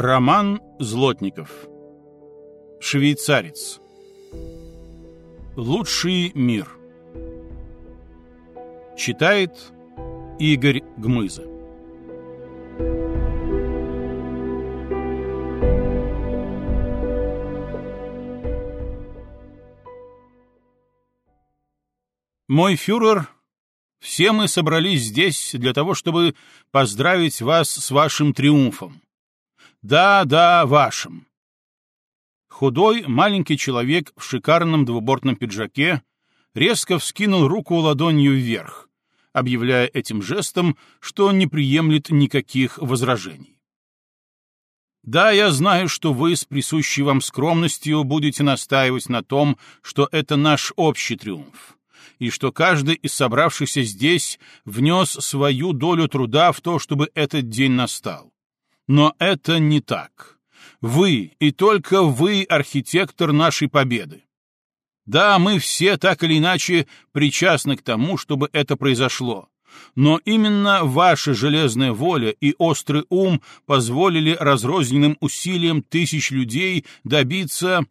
Роман Злотников. Швейцарец. Лучший мир. Читает Игорь Гмыза. Мой фюрер, все мы собрались здесь для того, чтобы поздравить вас с вашим триумфом. Да, да, вашим. Худой, маленький человек в шикарном двубортном пиджаке резко вскинул руку ладонью вверх, объявляя этим жестом, что не приемлет никаких возражений. Да, я знаю, что вы с присущей вам скромностью будете настаивать на том, что это наш общий триумф и что каждый из собравшихся здесь внес свою долю труда в то, чтобы этот день настал. Но это не так. Вы, и только вы, архитектор нашей победы. Да, мы все так или иначе причастны к тому, чтобы это произошло. Но именно ваша железная воля и острый ум позволили разрозненным усилиям тысяч людей добиться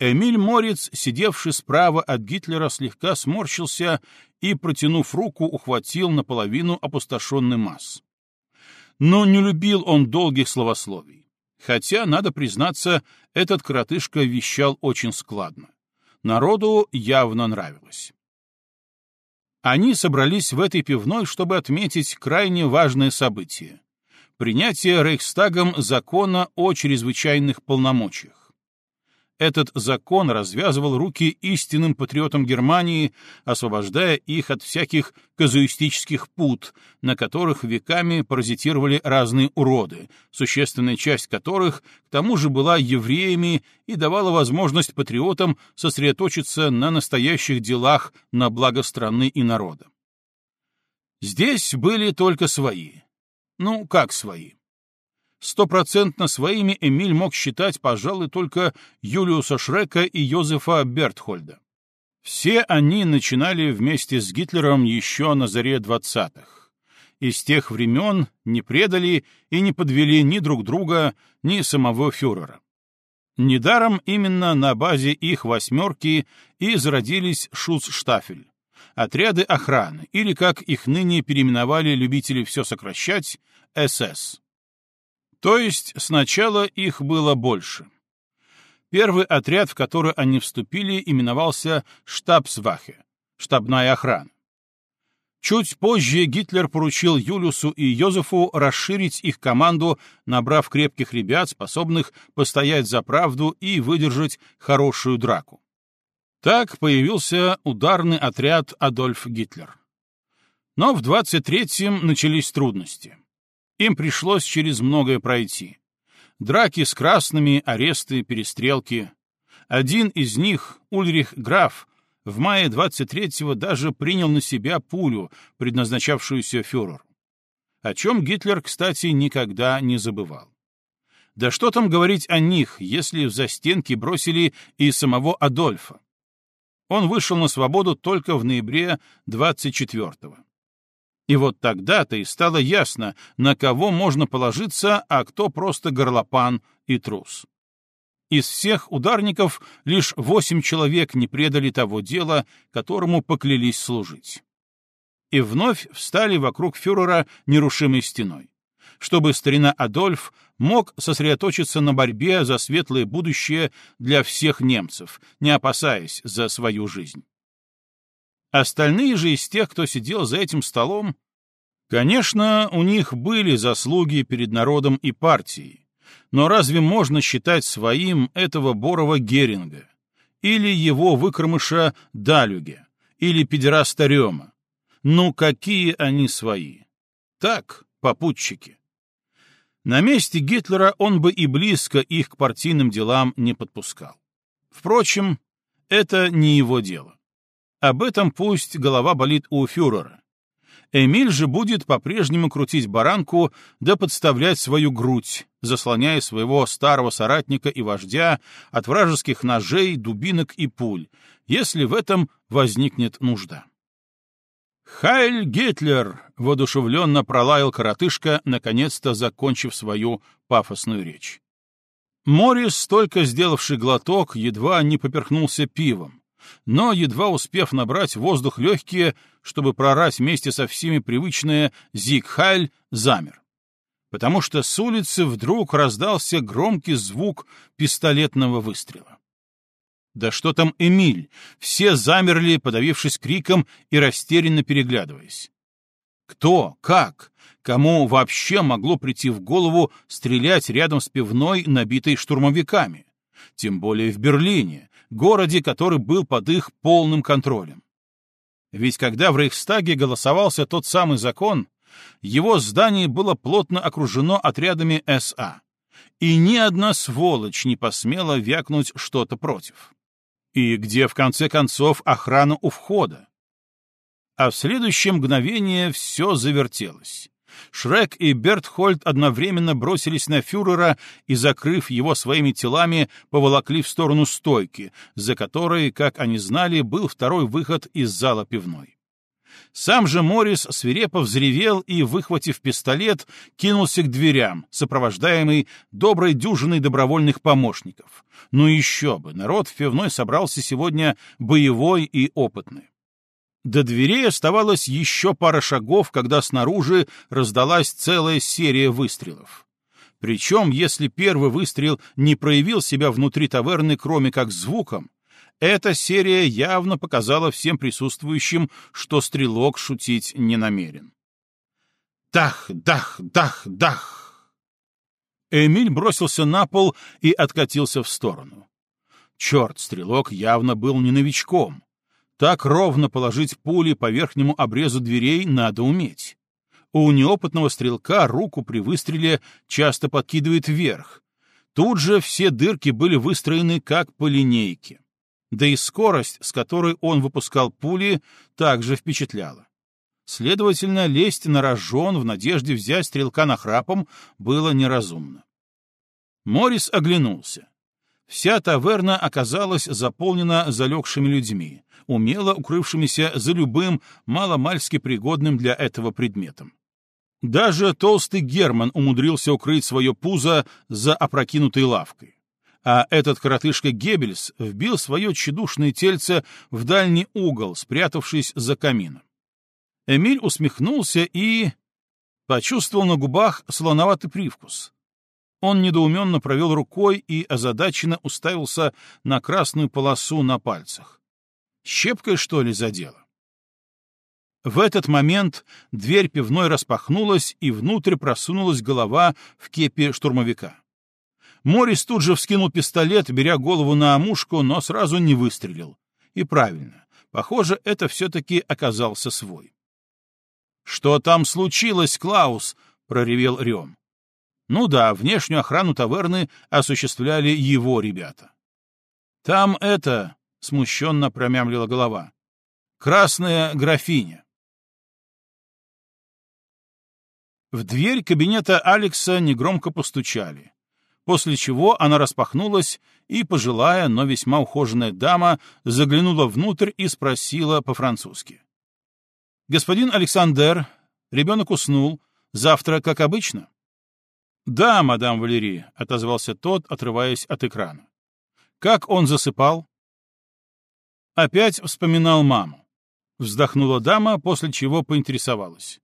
Эмиль Морец, сидевший справа от Гитлера, слегка сморщился и, протянув руку, ухватил наполовину опустошенный масс. Но не любил он долгих словословий. Хотя, надо признаться, этот коротышка вещал очень складно. Народу явно нравилось. Они собрались в этой пивной, чтобы отметить крайне важное событие — принятие Рейхстагом закона о чрезвычайных полномочиях. Этот закон развязывал руки истинным патриотам Германии, освобождая их от всяких казуистических пут, на которых веками паразитировали разные уроды, существенная часть которых к тому же была евреями и давала возможность патриотам сосредоточиться на настоящих делах на благо страны и народа. Здесь были только свои. Ну, как свои? Стопроцентно своими Эмиль мог считать, пожалуй, только Юлиуса Шрека и Йозефа Бертхольда. Все они начинали вместе с Гитлером еще на заре двадцатых. И с тех времен не предали и не подвели ни друг друга, ни самого фюрера. Недаром именно на базе их «восьмерки» и зародились Шуцштафель, отряды охраны, или, как их ныне переименовали любители все сокращать, СС. То есть сначала их было больше. Первый отряд, в который они вступили, именовался «Штабсвахе» — штабная охрана. Чуть позже Гитлер поручил Юлиусу и Йозефу расширить их команду, набрав крепких ребят, способных постоять за правду и выдержать хорошую драку. Так появился ударный отряд Адольф Гитлер. Но в 23-м начались трудности. Им пришлось через многое пройти. Драки с красными, аресты, перестрелки. Один из них, Ульрих Граф, в мае 23-го даже принял на себя пулю, предназначавшуюся фюреру. О чем Гитлер, кстати, никогда не забывал. Да что там говорить о них, если в застенки бросили и самого Адольфа? Он вышел на свободу только в ноябре 24-го. И вот тогда-то и стало ясно, на кого можно положиться, а кто просто горлопан и трус. Из всех ударников лишь восемь человек не предали того дела, которому поклялись служить. И вновь встали вокруг фюрера нерушимой стеной, чтобы старина Адольф мог сосредоточиться на борьбе за светлое будущее для всех немцев, не опасаясь за свою жизнь. Остальные же из тех, кто сидел за этим столом, конечно, у них были заслуги перед народом и партией, но разве можно считать своим этого Борова Геринга, или его выкормыша Далюге, или педераста Рема? Ну, какие они свои? Так, попутчики. На месте Гитлера он бы и близко их к партийным делам не подпускал. Впрочем, это не его дело. Об этом пусть голова болит у фюрера. Эмиль же будет по-прежнему крутить баранку да подставлять свою грудь, заслоняя своего старого соратника и вождя от вражеских ножей, дубинок и пуль, если в этом возникнет нужда. «Хайль Гитлер!» — воодушевленно пролаял коротышка, наконец-то закончив свою пафосную речь. Морис, только сделавший глоток, едва не поперхнулся пивом, но, едва успев набрать воздух легкие, чтобы прорать вместе со всеми привычное «Зигхайль», замер. Потому что с улицы вдруг раздался громкий звук пистолетного выстрела. Да что там Эмиль? Все замерли, подавившись криком и растерянно переглядываясь. Кто? Как? Кому вообще могло прийти в голову стрелять рядом с пивной, набитой штурмовиками? Тем более в Берлине, городе, который был под их полным контролем. Ведь когда в Рейхстаге голосовался тот самый закон, его здание было плотно окружено отрядами СА, и ни одна сволочь не посмела вякнуть что-то против. И где, в конце концов, охрана у входа? А в следующее мгновение все завертелось. Шрек и Бертхольд одновременно бросились на фюрера и, закрыв его своими телами, поволокли в сторону стойки, за которой, как они знали, был второй выход из зала пивной. Сам же Морис свирепо взревел и, выхватив пистолет, кинулся к дверям, сопровождаемый доброй дюжиной добровольных помощников. Ну еще бы, народ в пивной собрался сегодня боевой и опытный. До дверей оставалось еще пара шагов, когда снаружи раздалась целая серия выстрелов. Причем, если первый выстрел не проявил себя внутри таверны, кроме как звуком, эта серия явно показала всем присутствующим, что стрелок шутить не намерен. Дах, дах, дах, дах! Эмиль бросился на пол и откатился в сторону. Черт, стрелок явно был не новичком. Так ровно положить пули по верхнему обрезу дверей надо уметь. У неопытного стрелка руку при выстреле часто подкидывает вверх. Тут же все дырки были выстроены как по линейке. Да и скорость, с которой он выпускал пули, также впечатляла. Следовательно, лезть на рожон в надежде взять стрелка на храпом было неразумно. Морис оглянулся. Вся таверна оказалась заполнена залегшими людьми, умело укрывшимися за любым маломальски пригодным для этого предметом. Даже толстый Герман умудрился укрыть свое пузо за опрокинутой лавкой. А этот коротышка Геббельс вбил свое тщедушное тельце в дальний угол, спрятавшись за камином. Эмиль усмехнулся и... почувствовал на губах слоноватый привкус. Он недоуменно провел рукой и озадаченно уставился на красную полосу на пальцах. Щепкой, что ли, задело? В этот момент дверь пивной распахнулась, и внутрь просунулась голова в кепе штурмовика. Морис тут же вскинул пистолет, беря голову на омушку, но сразу не выстрелил. И правильно. Похоже, это все-таки оказался свой. «Что там случилось, Клаус?» — проревел Рем. Ну да, внешнюю охрану таверны осуществляли его ребята. «Там это...» — смущенно промямлила голова. «Красная графиня». В дверь кабинета Алекса негромко постучали после чего она распахнулась, и пожилая, но весьма ухоженная дама заглянула внутрь и спросила по-французски. «Господин Александр, ребенок уснул. Завтра, как обычно?» «Да, мадам Валерий», — отозвался тот, отрываясь от экрана. «Как он засыпал?» Опять вспоминал маму. Вздохнула дама, после чего поинтересовалась.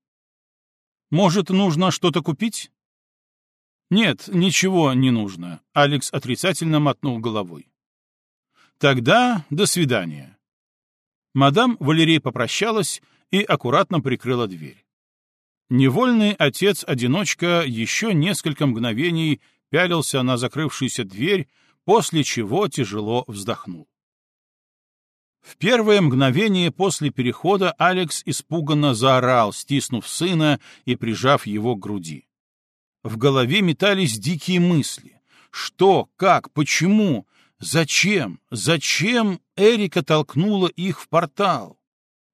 «Может, нужно что-то купить?» «Нет, ничего не нужно», — Алекс отрицательно мотнул головой. «Тогда до свидания». Мадам Валерий попрощалась и аккуратно прикрыла дверь. Невольный отец-одиночка еще несколько мгновений пялился на закрывшуюся дверь, после чего тяжело вздохнул. В первое мгновение после перехода Алекс испуганно заорал, стиснув сына и прижав его к груди. В голове метались дикие мысли. Что, как, почему, зачем, зачем Эрика толкнула их в портал?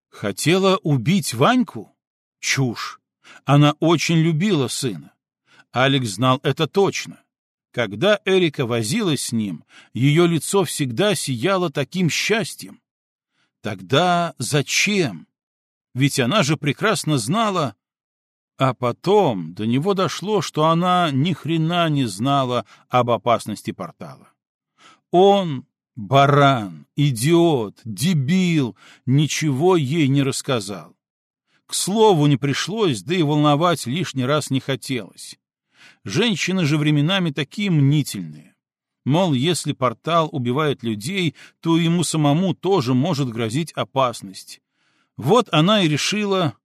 Хотела убить Ваньку? Чушь. Она очень любила сына. Алекс знал это точно. Когда Эрика возилась с ним, ее лицо всегда сияло таким счастьем. Тогда зачем? Ведь она же прекрасно знала... А потом до него дошло, что она ни хрена не знала об опасности портала. Он, баран, идиот, дебил, ничего ей не рассказал. К слову, не пришлось, да и волновать лишний раз не хотелось. Женщины же временами такие мнительные. Мол, если портал убивает людей, то ему самому тоже может грозить опасность. Вот она и решила...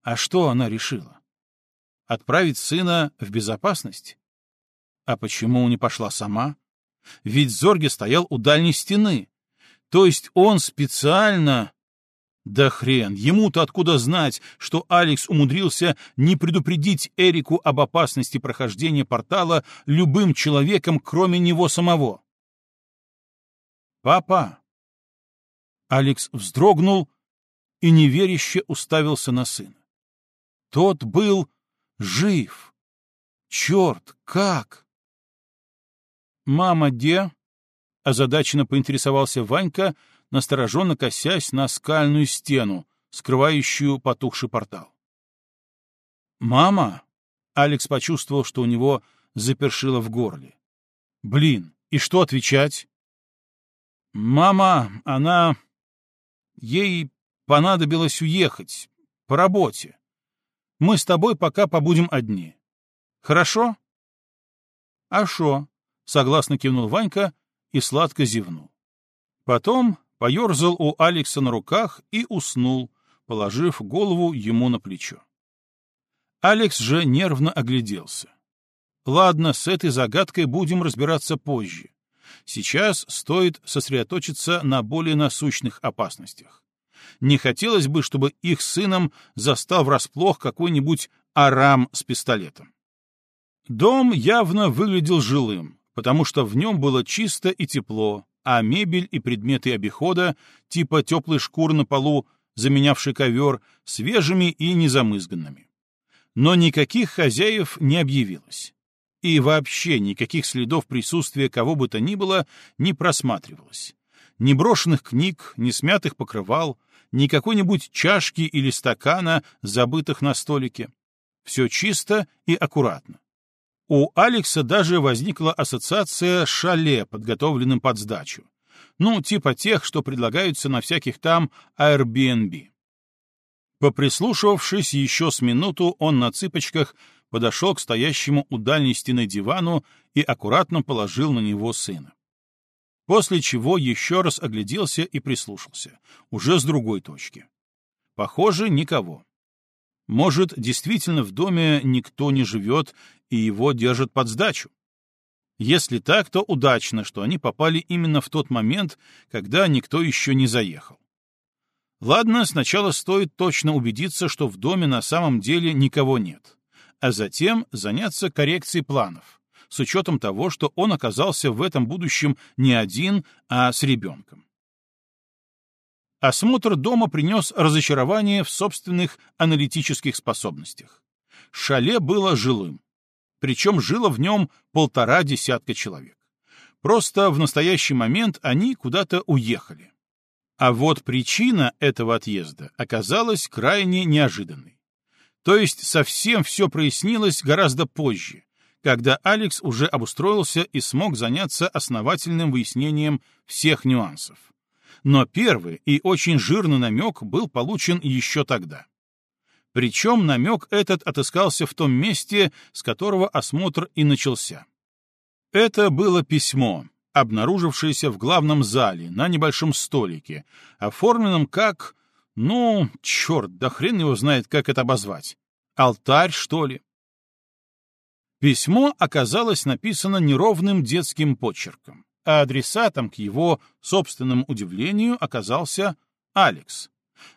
А что она решила? Отправить сына в безопасность? А почему не пошла сама? Ведь Зорге стоял у дальней стены. То есть он специально... Да хрен, ему-то откуда знать, что Алекс умудрился не предупредить Эрику об опасности прохождения портала любым человеком, кроме него самого. «Папа!» Алекс вздрогнул и неверяще уставился на сына. Тот был жив. Черт, как? «Мама где?» — озадаченно поинтересовался Ванька, настороженно косясь на скальную стену, скрывающую потухший портал. «Мама?» — Алекс почувствовал, что у него запершило в горле. «Блин, и что отвечать?» «Мама, она... Ей понадобилось уехать. По работе. Мы с тобой пока побудем одни. Хорошо?» «А шо?» — согласно кивнул Ванька и сладко зевнул. Потом поерзал у Алекса на руках и уснул, положив голову ему на плечо. Алекс же нервно огляделся. Ладно, с этой загадкой будем разбираться позже. Сейчас стоит сосредоточиться на более насущных опасностях. Не хотелось бы, чтобы их сыном застал врасплох какой-нибудь арам с пистолетом. Дом явно выглядел жилым, потому что в нем было чисто и тепло, а мебель и предметы обихода, типа теплой шкур на полу, заменявший ковер, свежими и незамызганными. Но никаких хозяев не объявилось. И вообще никаких следов присутствия кого бы то ни было не просматривалось. Ни брошенных книг, ни смятых покрывал, ни какой-нибудь чашки или стакана, забытых на столике. Все чисто и аккуратно. У Алекса даже возникла ассоциация с шале, подготовленным под сдачу. Ну, типа тех, что предлагаются на всяких там Airbnb. Поприслушавшись еще с минуту, он на цыпочках подошел к стоящему у дальней стены дивану и аккуратно положил на него сына. После чего еще раз огляделся и прислушался, уже с другой точки. Похоже, никого. Может, действительно в доме никто не живет и его держат под сдачу? Если так, то удачно, что они попали именно в тот момент, когда никто еще не заехал. Ладно, сначала стоит точно убедиться, что в доме на самом деле никого нет, а затем заняться коррекцией планов, с учетом того, что он оказался в этом будущем не один, а с ребенком. Осмотр дома принес разочарование в собственных аналитических способностях. Шале было жилым. Причем жило в нем полтора десятка человек. Просто в настоящий момент они куда-то уехали. А вот причина этого отъезда оказалась крайне неожиданной. То есть совсем все прояснилось гораздо позже, когда Алекс уже обустроился и смог заняться основательным выяснением всех нюансов но первый и очень жирный намек был получен еще тогда. Причем намек этот отыскался в том месте, с которого осмотр и начался. Это было письмо, обнаружившееся в главном зале на небольшом столике, оформленном как... Ну, черт, да хрен его знает, как это обозвать. Алтарь, что ли? Письмо оказалось написано неровным детским почерком а адресатом, к его собственному удивлению, оказался Алекс.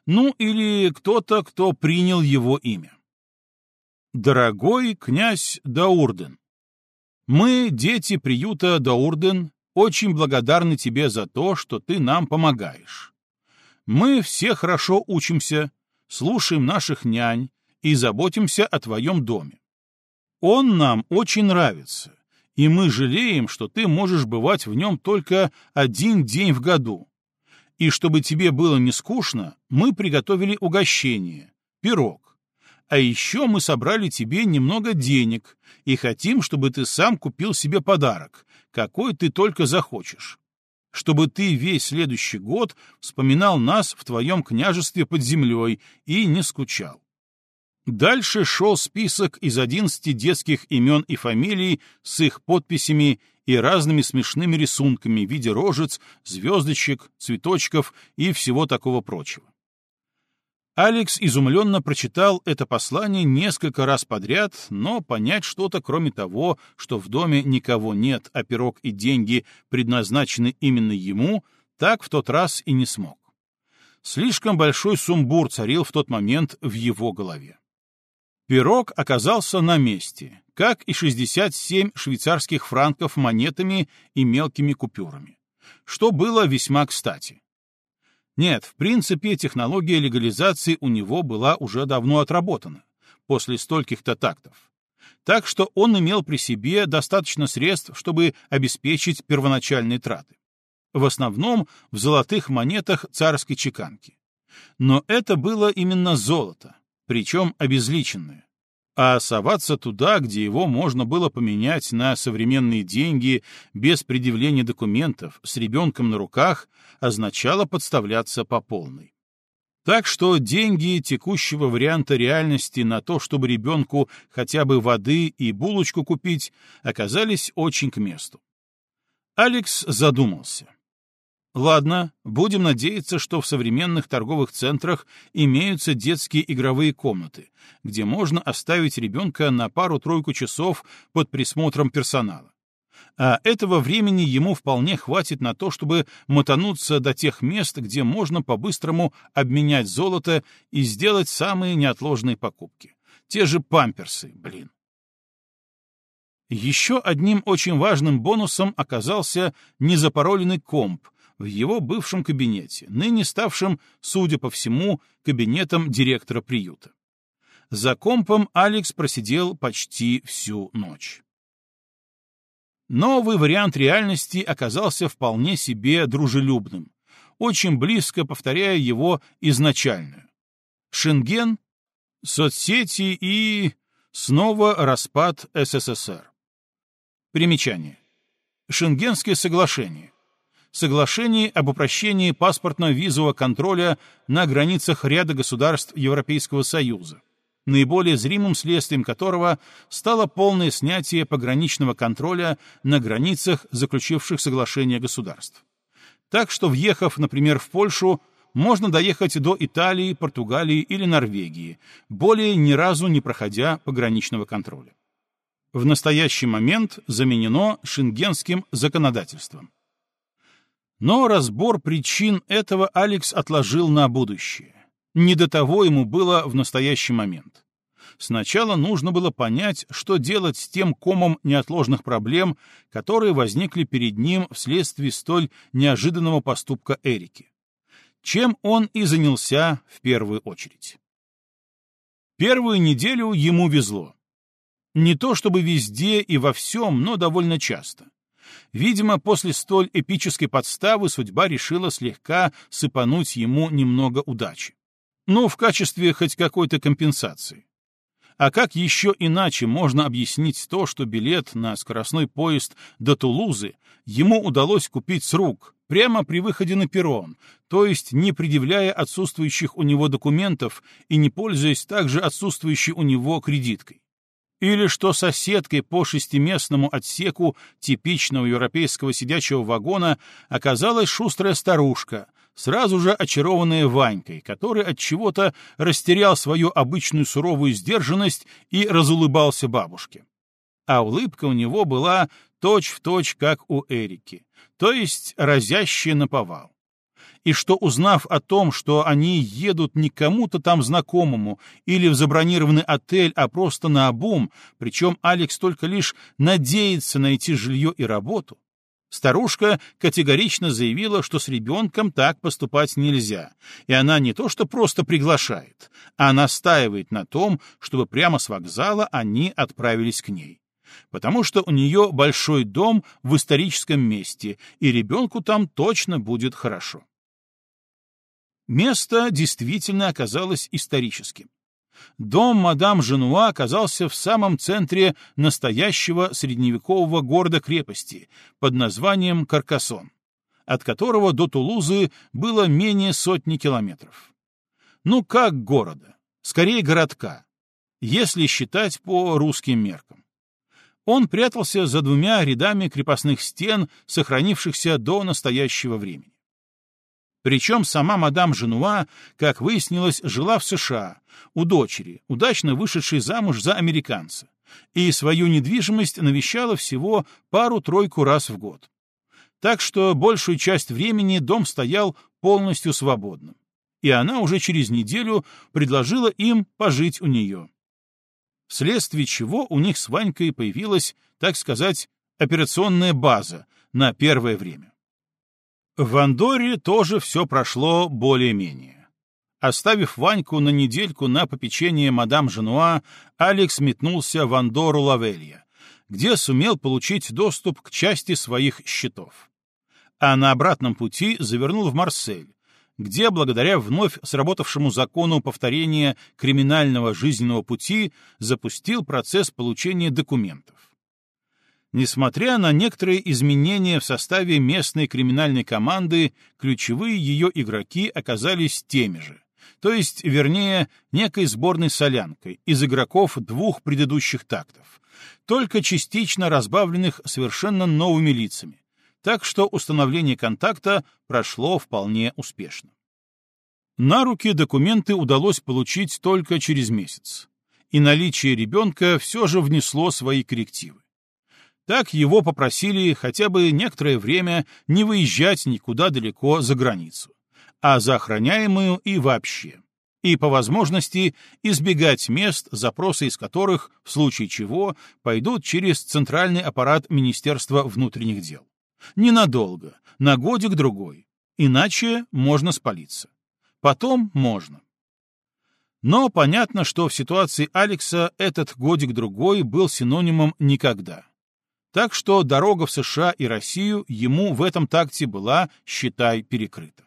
Ну, или кто-то, кто принял его имя. Дорогой князь Даурден, мы, дети приюта Даурден, очень благодарны тебе за то, что ты нам помогаешь. Мы все хорошо учимся, слушаем наших нянь и заботимся о твоем доме. Он нам очень нравится, и мы жалеем, что ты можешь бывать в нем только один день в году. И чтобы тебе было не скучно, мы приготовили угощение, пирог. А еще мы собрали тебе немного денег и хотим, чтобы ты сам купил себе подарок, какой ты только захочешь. Чтобы ты весь следующий год вспоминал нас в твоем княжестве под землей и не скучал. Дальше шел список из одиннадцати детских имен и фамилий с их подписями и разными смешными рисунками в виде рожец, звездочек, цветочков и всего такого прочего. Алекс изумленно прочитал это послание несколько раз подряд, но понять что-то, кроме того, что в доме никого нет, а пирог и деньги предназначены именно ему, так в тот раз и не смог. Слишком большой сумбур царил в тот момент в его голове. Пирог оказался на месте, как и 67 швейцарских франков монетами и мелкими купюрами, что было весьма кстати. Нет, в принципе, технология легализации у него была уже давно отработана, после стольких-то тактов. Так что он имел при себе достаточно средств, чтобы обеспечить первоначальные траты. В основном в золотых монетах царской чеканки. Но это было именно золото, причем обезличенное. А соваться туда, где его можно было поменять на современные деньги без предъявления документов, с ребенком на руках, означало подставляться по полной. Так что деньги текущего варианта реальности на то, чтобы ребенку хотя бы воды и булочку купить, оказались очень к месту. Алекс задумался. Ладно, будем надеяться, что в современных торговых центрах имеются детские игровые комнаты, где можно оставить ребенка на пару-тройку часов под присмотром персонала. А этого времени ему вполне хватит на то, чтобы мотануться до тех мест, где можно по-быстрому обменять золото и сделать самые неотложные покупки. Те же памперсы, блин. Еще одним очень важным бонусом оказался незапароленный комп, в его бывшем кабинете, ныне ставшем, судя по всему, кабинетом директора приюта. За компом Алекс просидел почти всю ночь. Новый вариант реальности оказался вполне себе дружелюбным, очень близко повторяя его изначальную. Шенген, соцсети и... снова распад СССР. Примечание. Шенгенское соглашение соглашении об упрощении паспортно-визового контроля на границах ряда государств Европейского Союза, наиболее зримым следствием которого стало полное снятие пограничного контроля на границах заключивших соглашение государств. Так что, въехав, например, в Польшу, можно доехать до Италии, Португалии или Норвегии, более ни разу не проходя пограничного контроля. В настоящий момент заменено шенгенским законодательством. Но разбор причин этого Алекс отложил на будущее. Не до того ему было в настоящий момент. Сначала нужно было понять, что делать с тем комом неотложных проблем, которые возникли перед ним вследствие столь неожиданного поступка Эрики. Чем он и занялся в первую очередь. Первую неделю ему везло. Не то чтобы везде и во всем, но довольно часто. Видимо, после столь эпической подставы судьба решила слегка сыпануть ему немного удачи. Ну, в качестве хоть какой-то компенсации. А как еще иначе можно объяснить то, что билет на скоростной поезд до Тулузы ему удалось купить с рук, прямо при выходе на перрон, то есть не предъявляя отсутствующих у него документов и не пользуясь также отсутствующей у него кредиткой? Или что соседкой по шестиместному отсеку типичного европейского сидячего вагона оказалась шустрая старушка, сразу же очарованная Ванькой, который от чего-то растерял свою обычную суровую сдержанность и разулыбался бабушке. А улыбка у него была точь-в-точь, точь, как у Эрики, то есть разящая наповал и что, узнав о том, что они едут не кому-то там знакомому или в забронированный отель, а просто на обум, причем Алекс только лишь надеется найти жилье и работу, Старушка категорично заявила, что с ребенком так поступать нельзя, и она не то что просто приглашает, а настаивает на том, чтобы прямо с вокзала они отправились к ней. Потому что у нее большой дом в историческом месте, и ребенку там точно будет хорошо. Место действительно оказалось историческим. Дом мадам Женуа оказался в самом центре настоящего средневекового города-крепости под названием Каркасон, от которого до Тулузы было менее сотни километров. Ну как города? Скорее городка, если считать по русским меркам. Он прятался за двумя рядами крепостных стен, сохранившихся до настоящего времени. Причем сама мадам Женуа, как выяснилось, жила в США, у дочери, удачно вышедшей замуж за американца, и свою недвижимость навещала всего пару-тройку раз в год. Так что большую часть времени дом стоял полностью свободным, и она уже через неделю предложила им пожить у нее. Вследствие чего у них с Ванькой появилась, так сказать, операционная база на первое время. В Андоре тоже все прошло более-менее. Оставив Ваньку на недельку на попечение мадам Женуа, Алекс метнулся в Андору Лавелья, где сумел получить доступ к части своих счетов. А на обратном пути завернул в Марсель, где, благодаря вновь сработавшему закону повторения криминального жизненного пути, запустил процесс получения документов. Несмотря на некоторые изменения в составе местной криминальной команды, ключевые ее игроки оказались теми же. То есть, вернее, некой сборной солянкой из игроков двух предыдущих тактов, только частично разбавленных совершенно новыми лицами. Так что установление контакта прошло вполне успешно. На руки документы удалось получить только через месяц, и наличие ребенка все же внесло свои коррективы. Так его попросили хотя бы некоторое время не выезжать никуда далеко за границу, а за охраняемую и вообще. И по возможности избегать мест, запросы из которых, в случае чего, пойдут через центральный аппарат Министерства внутренних дел. Ненадолго, на годик-другой. Иначе можно спалиться. Потом можно. Но понятно, что в ситуации Алекса этот годик-другой был синонимом «никогда». Так что дорога в США и Россию ему в этом такте была, считай, перекрыта.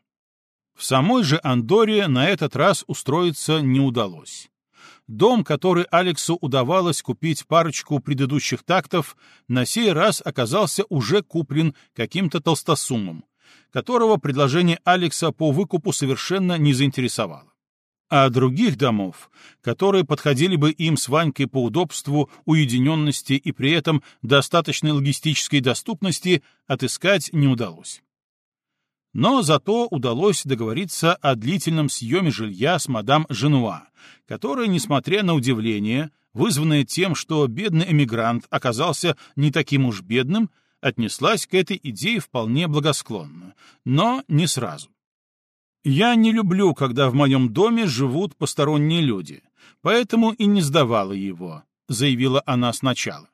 В самой же Андоре на этот раз устроиться не удалось. Дом, который Алексу удавалось купить парочку предыдущих тактов, на сей раз оказался уже куплен каким-то толстосумом, которого предложение Алекса по выкупу совершенно не заинтересовало а других домов, которые подходили бы им с Ванькой по удобству, уединенности и при этом достаточной логистической доступности, отыскать не удалось. Но зато удалось договориться о длительном съеме жилья с мадам Женуа, которая, несмотря на удивление, вызванное тем, что бедный эмигрант оказался не таким уж бедным, отнеслась к этой идее вполне благосклонно, но не сразу. Я не люблю, когда в моем доме живут посторонние люди, поэтому и не сдавала его, заявила она сначала.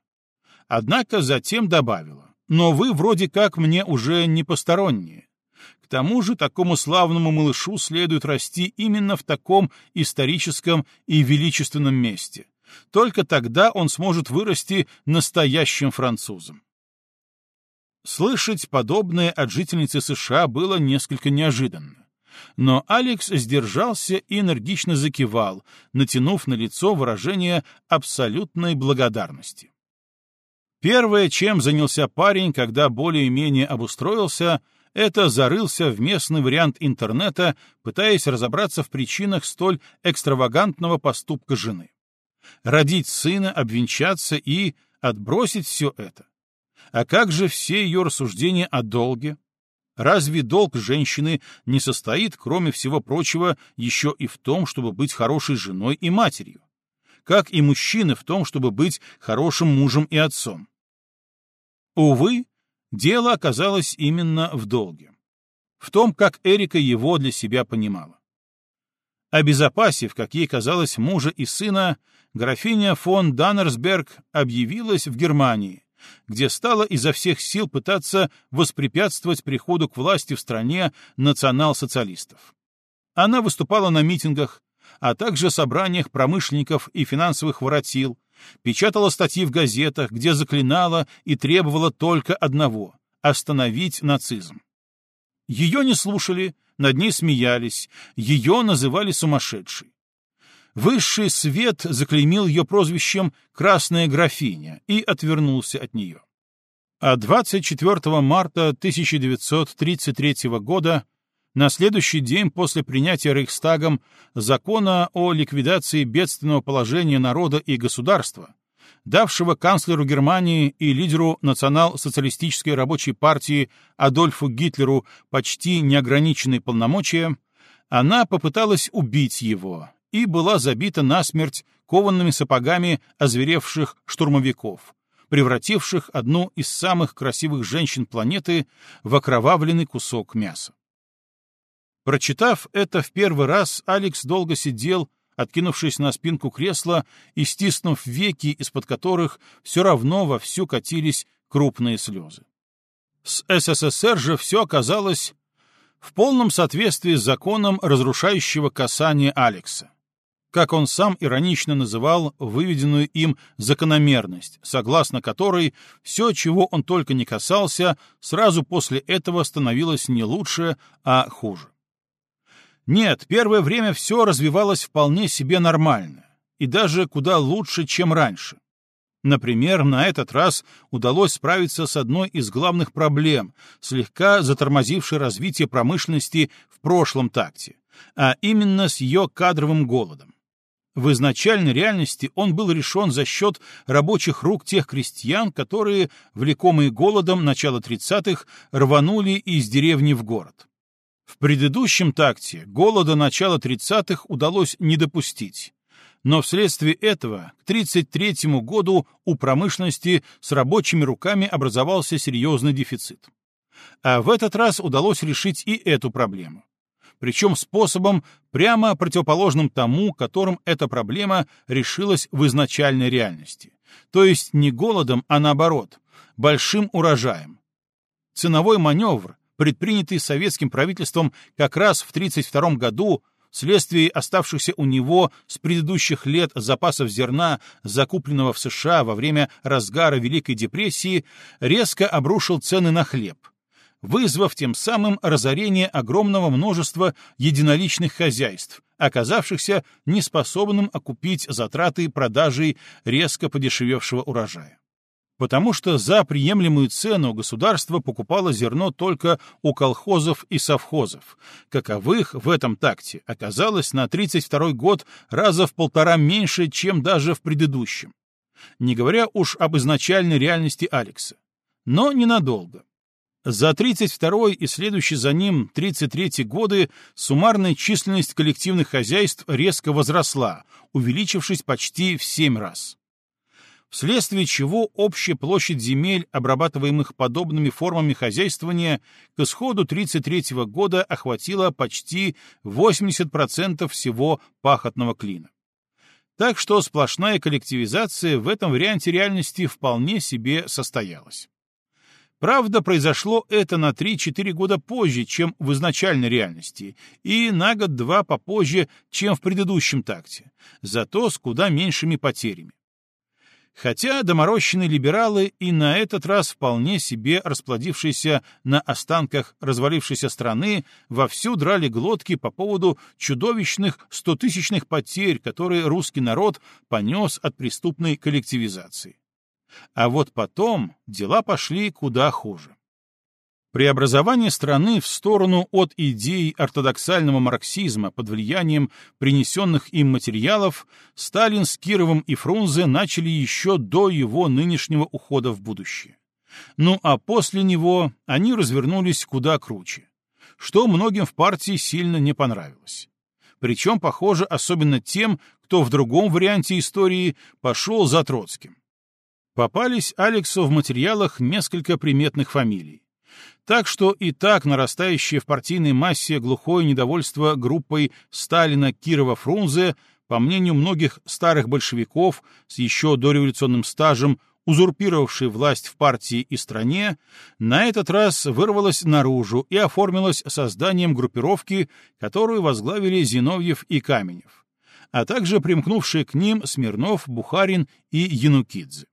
Однако затем добавила, но вы вроде как мне уже не посторонние. К тому же такому славному малышу следует расти именно в таком историческом и величественном месте. Только тогда он сможет вырасти настоящим французом. Слышать подобное от жительницы США было несколько неожиданно. Но Алекс сдержался и энергично закивал, натянув на лицо выражение абсолютной благодарности. Первое, чем занялся парень, когда более-менее обустроился, это зарылся в местный вариант интернета, пытаясь разобраться в причинах столь экстравагантного поступка жены. Родить сына, обвенчаться и отбросить все это. А как же все ее рассуждения о долге, Разве долг женщины не состоит, кроме всего прочего, еще и в том, чтобы быть хорошей женой и матерью? Как и мужчины в том, чтобы быть хорошим мужем и отцом? Увы, дело оказалось именно в долге. В том, как Эрика его для себя понимала. Обезопасив, как ей казалось, мужа и сына, графиня фон Даннерсберг объявилась в Германии, где стала изо всех сил пытаться воспрепятствовать приходу к власти в стране национал-социалистов. Она выступала на митингах, а также собраниях промышленников и финансовых воротил, печатала статьи в газетах, где заклинала и требовала только одного — остановить нацизм. Ее не слушали, над ней смеялись, ее называли сумасшедшей. Высший свет заклеймил ее прозвищем «Красная графиня» и отвернулся от нее. А 24 марта 1933 года, на следующий день после принятия Рейхстагом закона о ликвидации бедственного положения народа и государства, давшего канцлеру Германии и лидеру национал-социалистической рабочей партии Адольфу Гитлеру почти неограниченные полномочия, она попыталась убить его и была забита насмерть коваными сапогами озверевших штурмовиков, превративших одну из самых красивых женщин планеты в окровавленный кусок мяса. Прочитав это в первый раз, Алекс долго сидел, откинувшись на спинку кресла и стиснув веки, из-под которых все равно вовсю катились крупные слезы. С СССР же все оказалось в полном соответствии с законом разрушающего касания Алекса как он сам иронично называл выведенную им закономерность, согласно которой все, чего он только не касался, сразу после этого становилось не лучше, а хуже. Нет, первое время все развивалось вполне себе нормально, и даже куда лучше, чем раньше. Например, на этот раз удалось справиться с одной из главных проблем, слегка затормозившей развитие промышленности в прошлом такте, а именно с ее кадровым голодом. В изначальной реальности он был решен за счет рабочих рук тех крестьян, которые, влекомые голодом начала 30-х, рванули из деревни в город. В предыдущем такте голода начала 30-х удалось не допустить, но вследствие этого к 1933 году у промышленности с рабочими руками образовался серьезный дефицит. А в этот раз удалось решить и эту проблему причем способом, прямо противоположным тому, которым эта проблема решилась в изначальной реальности. То есть не голодом, а наоборот, большим урожаем. Ценовой маневр, предпринятый советским правительством как раз в 1932 году, вследствие оставшихся у него с предыдущих лет запасов зерна, закупленного в США во время разгара Великой депрессии, резко обрушил цены на хлеб – вызвав тем самым разорение огромного множества единоличных хозяйств, оказавшихся неспособным окупить затраты продажи резко подешевевшего урожая. Потому что за приемлемую цену государство покупало зерно только у колхозов и совхозов, каковых в этом такте оказалось на 32 год раза в полтора меньше, чем даже в предыдущем. Не говоря уж об изначальной реальности Алекса. Но ненадолго. За 32 и следующий за ним 33 годы суммарная численность коллективных хозяйств резко возросла, увеличившись почти в 7 раз. Вследствие чего общая площадь земель, обрабатываемых подобными формами хозяйствования, к исходу 33 года охватила почти 80% всего пахотного клина. Так что сплошная коллективизация в этом варианте реальности вполне себе состоялась. Правда, произошло это на 3-4 года позже, чем в изначальной реальности, и на год-два попозже, чем в предыдущем такте, зато с куда меньшими потерями. Хотя доморощенные либералы и на этот раз вполне себе расплодившиеся на останках развалившейся страны вовсю драли глотки по поводу чудовищных стотысячных потерь, которые русский народ понес от преступной коллективизации. А вот потом дела пошли куда хуже. Преобразование страны в сторону от идей ортодоксального марксизма под влиянием принесенных им материалов Сталин с Кировым и Фрунзе начали еще до его нынешнего ухода в будущее. Ну а после него они развернулись куда круче, что многим в партии сильно не понравилось. Причем, похоже, особенно тем, кто в другом варианте истории пошел за Троцким. Попались Алексу в материалах несколько приметных фамилий. Так что и так нарастающее в партийной массе глухое недовольство группой Сталина, Кирова, Фрунзе, по мнению многих старых большевиков с еще дореволюционным стажем, узурпировавшей власть в партии и стране, на этот раз вырвалось наружу и оформилось созданием группировки, которую возглавили Зиновьев и Каменев, а также примкнувшие к ним Смирнов, Бухарин и Янукидзе.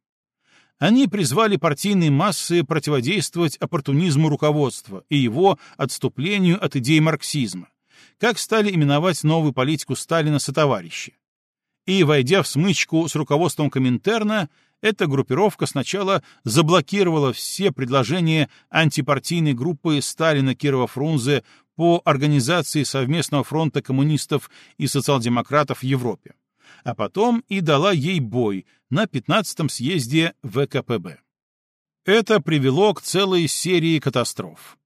Они призвали партийные массы противодействовать оппортунизму руководства и его отступлению от идей марксизма, как стали именовать новую политику Сталина сотоварищи. и, войдя в смычку с руководством Коминтерна, эта группировка сначала заблокировала все предложения антипартийной группы Сталина Кирова-Фрунзе по организации совместного фронта коммунистов и социал-демократов в Европе, а потом и дала ей бой на 15-м съезде ВКПБ. Это привело к целой серии катастроф.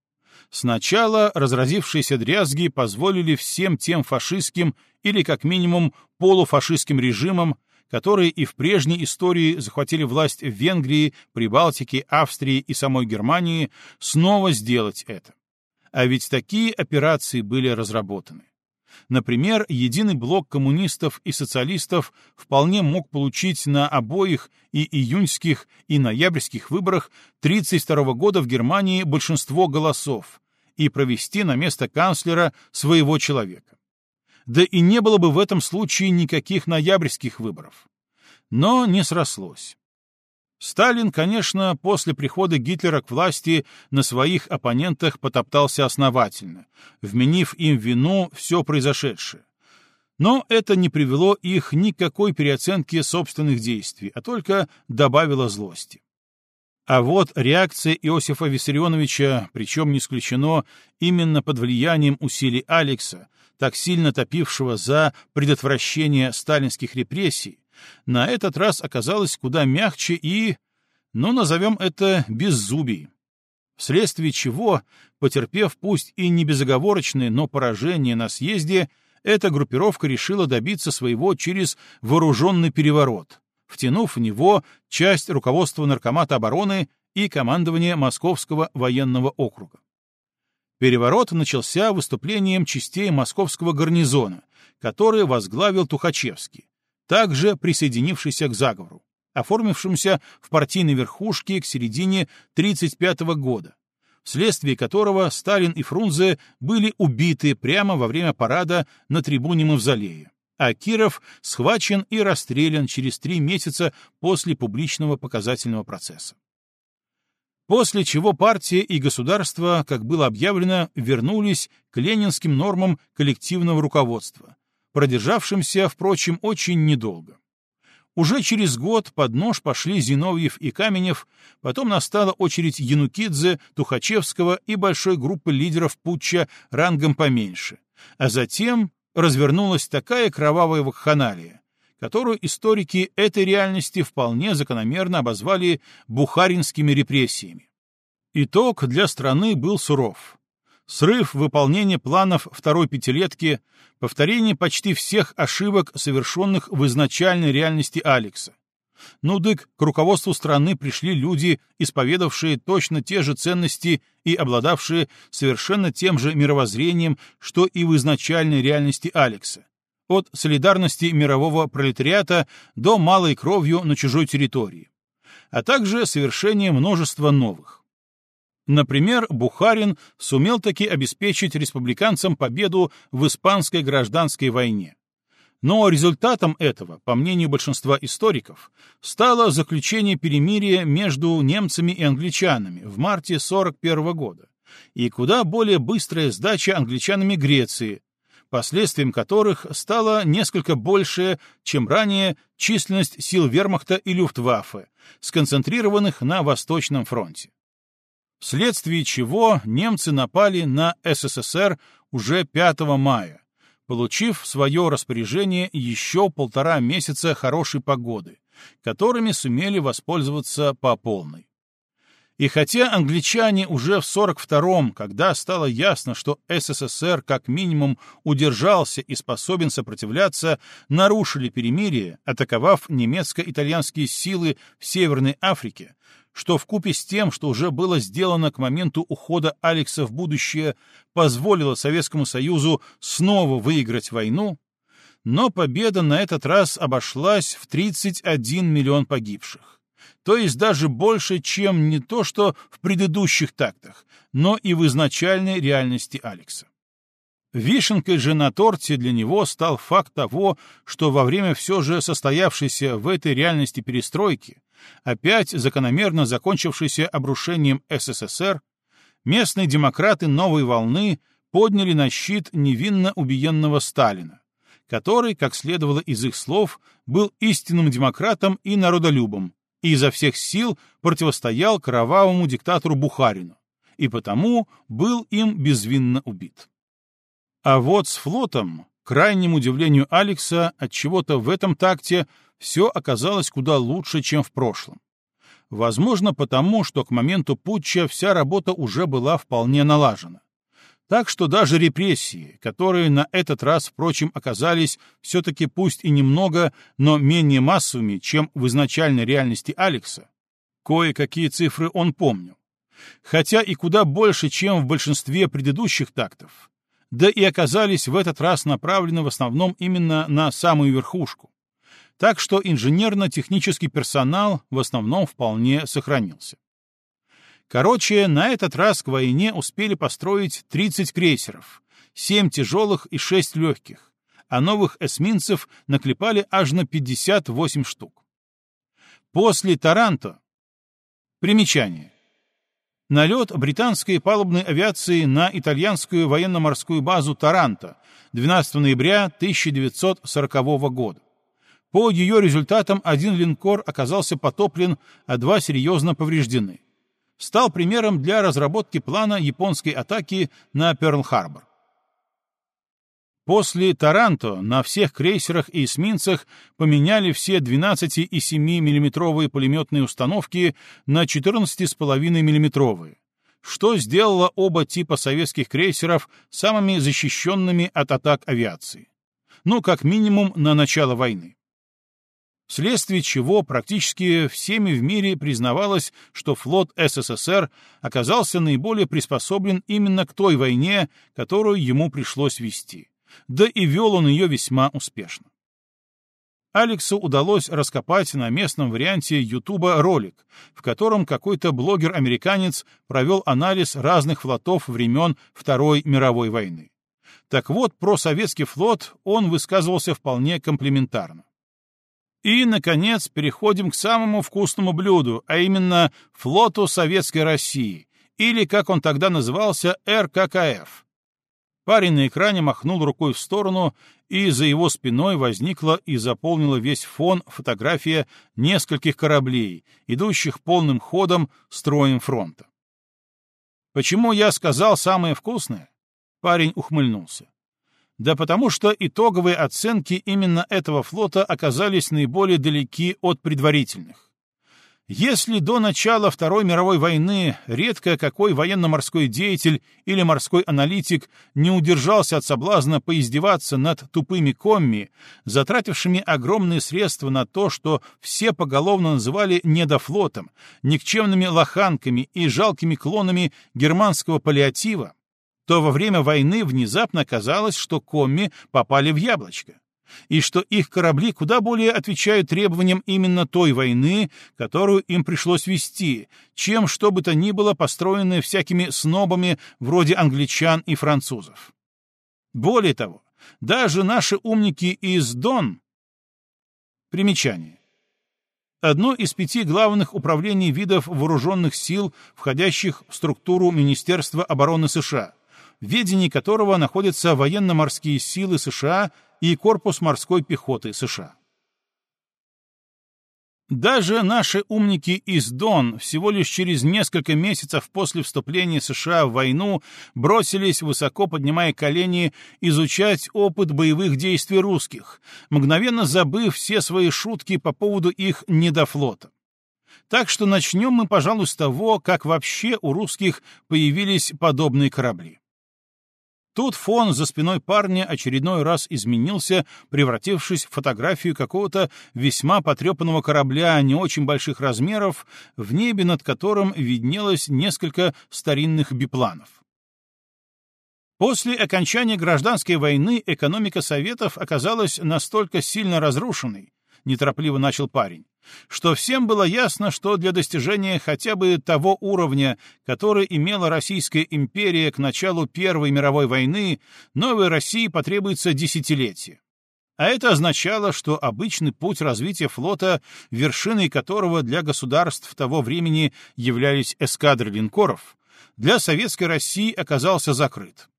Сначала разразившиеся дрязги позволили всем тем фашистским или, как минимум, полуфашистским режимам, которые и в прежней истории захватили власть в Венгрии, Прибалтике, Австрии и самой Германии, снова сделать это. А ведь такие операции были разработаны. Например, единый блок коммунистов и социалистов вполне мог получить на обоих и июньских, и ноябрьских выборах 1932 года в Германии большинство голосов и провести на место канцлера своего человека. Да и не было бы в этом случае никаких ноябрьских выборов. Но не срослось. Сталин, конечно, после прихода Гитлера к власти на своих оппонентах потоптался основательно, вменив им вину все произошедшее. Но это не привело их ни к какой переоценке собственных действий, а только добавило злости. А вот реакция Иосифа Виссарионовича, причем не исключено именно под влиянием усилий Алекса, так сильно топившего за предотвращение сталинских репрессий, на этот раз оказалось куда мягче и, ну, назовем это, беззубий. Вследствие чего, потерпев пусть и не безоговорочное, но поражение на съезде, эта группировка решила добиться своего через вооруженный переворот, втянув в него часть руководства Наркомата обороны и командования Московского военного округа. Переворот начался выступлением частей московского гарнизона, который возглавил Тухачевский, также присоединившийся к заговору, оформившемуся в партийной верхушке к середине 1935 года, вследствие которого Сталин и Фрунзе были убиты прямо во время парада на трибуне Мавзолея, а Киров схвачен и расстрелян через три месяца после публичного показательного процесса. После чего партия и государство, как было объявлено, вернулись к ленинским нормам коллективного руководства, продержавшимся, впрочем, очень недолго. Уже через год под нож пошли Зиновьев и Каменев, потом настала очередь Янукидзе, Тухачевского и большой группы лидеров путча рангом поменьше, а затем развернулась такая кровавая вакханалия, которую историки этой реальности вполне закономерно обозвали бухаринскими репрессиями. Итог для страны был суров срыв выполнения планов второй пятилетки, повторение почти всех ошибок, совершенных в изначальной реальности Алекса. Ну дык, к руководству страны пришли люди, исповедавшие точно те же ценности и обладавшие совершенно тем же мировоззрением, что и в изначальной реальности Алекса. От солидарности мирового пролетариата до малой кровью на чужой территории, а также совершение множества новых. Например, Бухарин сумел таки обеспечить республиканцам победу в испанской гражданской войне. Но результатом этого, по мнению большинства историков, стало заключение перемирия между немцами и англичанами в марте 1941 года и куда более быстрая сдача англичанами Греции, последствием которых стала несколько большая, чем ранее, численность сил вермахта и люфтваффе, сконцентрированных на Восточном фронте вследствие чего немцы напали на СССР уже 5 мая, получив в свое распоряжение еще полтора месяца хорошей погоды, которыми сумели воспользоваться по полной. И хотя англичане уже в 42-м, когда стало ясно, что СССР как минимум удержался и способен сопротивляться, нарушили перемирие, атаковав немецко-итальянские силы в Северной Африке, что в купе с тем, что уже было сделано к моменту ухода Алекса в будущее, позволило Советскому Союзу снова выиграть войну, но победа на этот раз обошлась в 31 миллион погибших. То есть даже больше, чем не то, что в предыдущих тактах, но и в изначальной реальности Алекса. Вишенкой же на торте для него стал факт того, что во время все же состоявшейся в этой реальности перестройки опять закономерно закончившийся обрушением СССР, местные демократы новой волны подняли на щит невинно убиенного Сталина, который, как следовало из их слов, был истинным демократом и народолюбом, и изо всех сил противостоял кровавому диктатору Бухарину, и потому был им безвинно убит. А вот с флотом, к крайнему удивлению Алекса, от чего то в этом такте все оказалось куда лучше, чем в прошлом. Возможно, потому, что к моменту путча вся работа уже была вполне налажена. Так что даже репрессии, которые на этот раз, впрочем, оказались все-таки пусть и немного, но менее массовыми, чем в изначальной реальности Алекса, кое-какие цифры он помнил, хотя и куда больше, чем в большинстве предыдущих тактов, да и оказались в этот раз направлены в основном именно на самую верхушку. Так что инженерно-технический персонал в основном вполне сохранился. Короче, на этот раз к войне успели построить 30 крейсеров, 7 тяжелых и 6 легких, а новых эсминцев наклепали аж на 58 штук. После Таранто... Примечание. Налет британской палубной авиации на итальянскую военно-морскую базу Таранто 12 ноября 1940 года. По ее результатам один линкор оказался потоплен, а два серьезно повреждены. Стал примером для разработки плана японской атаки на Перл-Харбор. После Таранто на всех крейсерах и эсминцах поменяли все 12 и 7 миллиметровые пулеметные установки на 14,5 миллиметровые, что сделало оба типа советских крейсеров самыми защищенными от атак авиации. Ну, как минимум, на начало войны. Вследствие чего практически всеми в мире признавалось, что флот СССР оказался наиболее приспособлен именно к той войне, которую ему пришлось вести да и вел он ее весьма успешно. Алексу удалось раскопать на местном варианте Ютуба ролик, в котором какой-то блогер-американец провел анализ разных флотов времен Второй мировой войны. Так вот, про советский флот он высказывался вполне комплиментарно. И, наконец, переходим к самому вкусному блюду, а именно флоту Советской России, или, как он тогда назывался, РККФ Парень на экране махнул рукой в сторону, и за его спиной возникла и заполнила весь фон фотография нескольких кораблей, идущих полным ходом строем фронта. «Почему я сказал самое вкусное?» Парень ухмыльнулся. «Да потому что итоговые оценки именно этого флота оказались наиболее далеки от предварительных. Если до начала Второй мировой войны редко какой военно-морской деятель или морской аналитик не удержался от соблазна поиздеваться над тупыми комми, затратившими огромные средства на то, что все поголовно называли недофлотом, никчемными лоханками и жалкими клонами германского паллиатива, то во время войны внезапно оказалось, что комми попали в яблочко и что их корабли куда более отвечают требованиям именно той войны, которую им пришлось вести, чем что бы то ни было построенное всякими снобами вроде англичан и французов. Более того, даже наши умники из Дон... Примечание. Одно из пяти главных управлений видов вооруженных сил, входящих в структуру Министерства обороны США, в ведении которого находятся военно-морские силы США и корпус морской пехоты США. Даже наши умники из Дон всего лишь через несколько месяцев после вступления США в войну бросились, высоко поднимая колени, изучать опыт боевых действий русских, мгновенно забыв все свои шутки по поводу их недофлота. Так что начнем мы, пожалуй, с того, как вообще у русских появились подобные корабли. Тут фон за спиной парня очередной раз изменился, превратившись в фотографию какого-то весьма потрепанного корабля не очень больших размеров, в небе над которым виднелось несколько старинных бипланов. После окончания гражданской войны экономика Советов оказалась настолько сильно разрушенной, неторопливо начал парень, что всем было ясно, что для достижения хотя бы того уровня, который имела Российская империя к началу Первой мировой войны, новой России потребуется десятилетие. А это означало, что обычный путь развития флота, вершиной которого для государств того времени являлись эскадры линкоров, для Советской России оказался закрыт.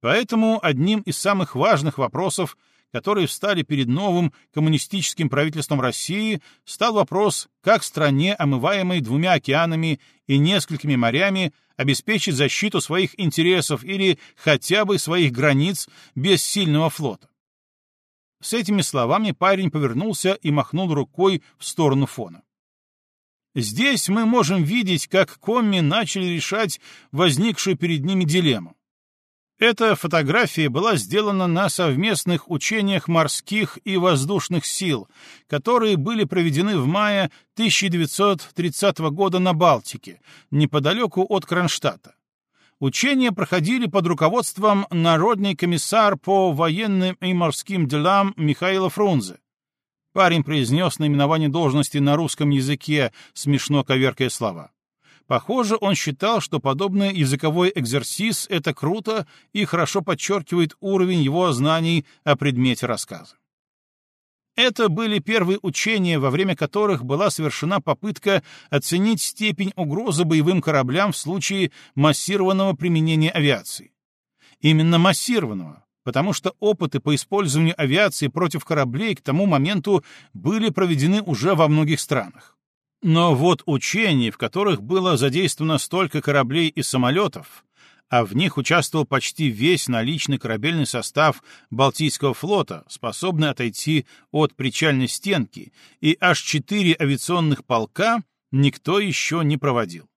Поэтому одним из самых важных вопросов, которые встали перед новым коммунистическим правительством России, стал вопрос, как стране, омываемой двумя океанами и несколькими морями, обеспечить защиту своих интересов или хотя бы своих границ без сильного флота. С этими словами парень повернулся и махнул рукой в сторону фона. Здесь мы можем видеть, как комми начали решать возникшую перед ними дилемму. Эта фотография была сделана на совместных учениях морских и воздушных сил, которые были проведены в мае 1930 года на Балтике, неподалеку от Кронштадта. Учения проходили под руководством Народный комиссар по военным и морским делам Михаила Фрунзе. Парень произнес наименование должности на русском языке, смешно коверкая слова. Похоже, он считал, что подобный языковой экзерсис — это круто и хорошо подчеркивает уровень его знаний о предмете рассказа. Это были первые учения, во время которых была совершена попытка оценить степень угрозы боевым кораблям в случае массированного применения авиации. Именно массированного, потому что опыты по использованию авиации против кораблей к тому моменту были проведены уже во многих странах. Но вот учения, в которых было задействовано столько кораблей и самолетов, а в них участвовал почти весь наличный корабельный состав Балтийского флота, способный отойти от причальной стенки, и аж четыре авиационных полка никто еще не проводил.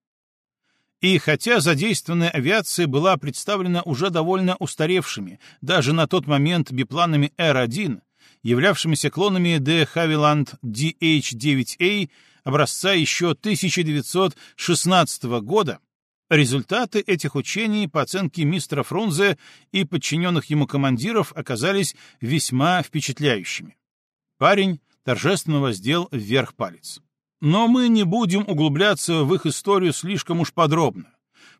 И хотя задействованная авиация была представлена уже довольно устаревшими, даже на тот момент бипланами Р-1, являвшимися клонами de Havilland DH-9A образца еще 1916 года, Результаты этих учений, по оценке мистера Фрунзе и подчиненных ему командиров, оказались весьма впечатляющими. Парень торжественно воздел вверх палец. Но мы не будем углубляться в их историю слишком уж подробно.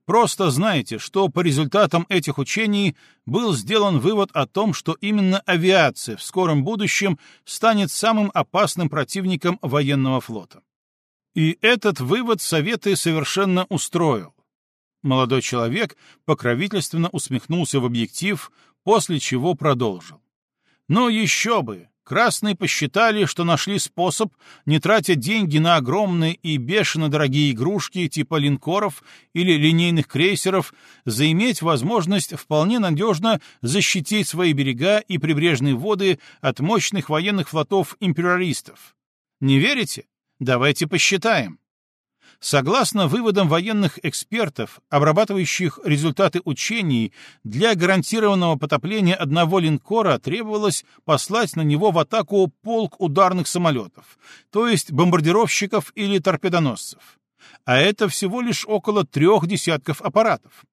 Просто знайте, что по результатам этих учений был сделан вывод о том, что именно авиация в скором будущем станет самым опасным противником военного флота. И этот вывод Советы совершенно устроил. Молодой человек покровительственно усмехнулся в объектив, после чего продолжил. Но еще бы! Красные посчитали, что нашли способ, не тратя деньги на огромные и бешено дорогие игрушки типа линкоров или линейных крейсеров, заиметь возможность вполне надежно защитить свои берега и прибрежные воды от мощных военных флотов империалистов. Не верите? Давайте посчитаем. Согласно выводам военных экспертов, обрабатывающих результаты учений, для гарантированного потопления одного линкора требовалось послать на него в атаку полк ударных самолетов, то есть бомбардировщиков или торпедоносцев. А это всего лишь около трех десятков аппаратов.